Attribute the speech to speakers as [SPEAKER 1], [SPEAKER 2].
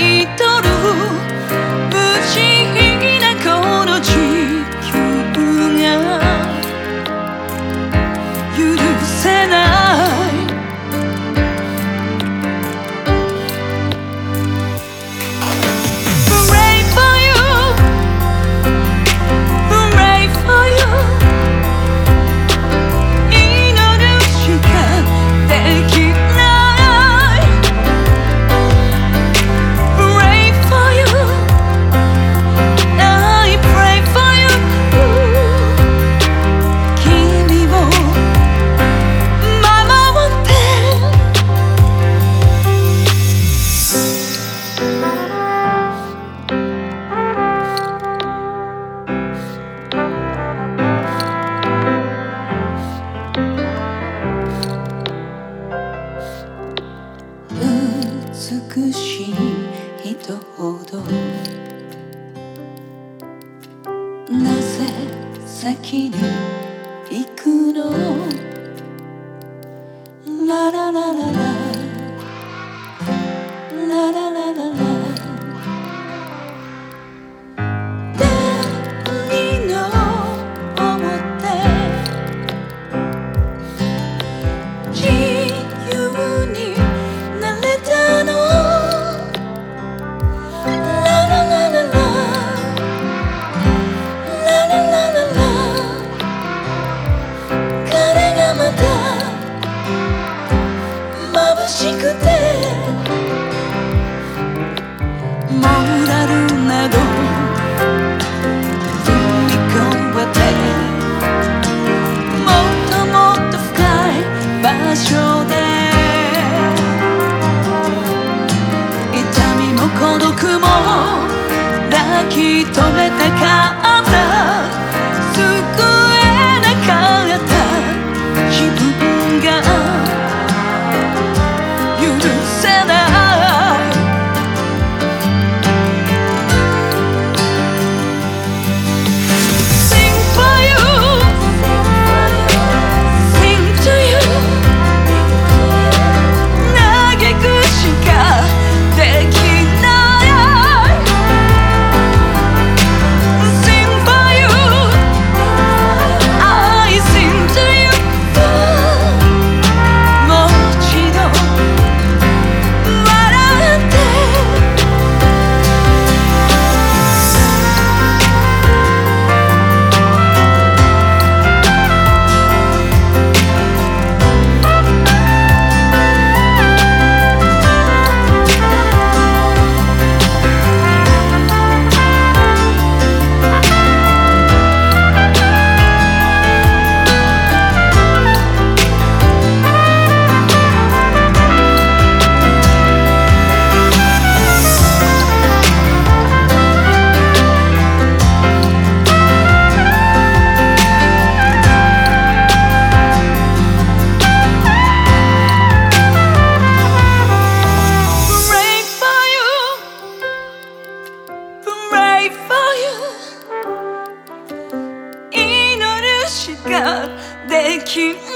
[SPEAKER 1] 愛とほどなぜ先に痛みも孤独も抱き留めたかった。You.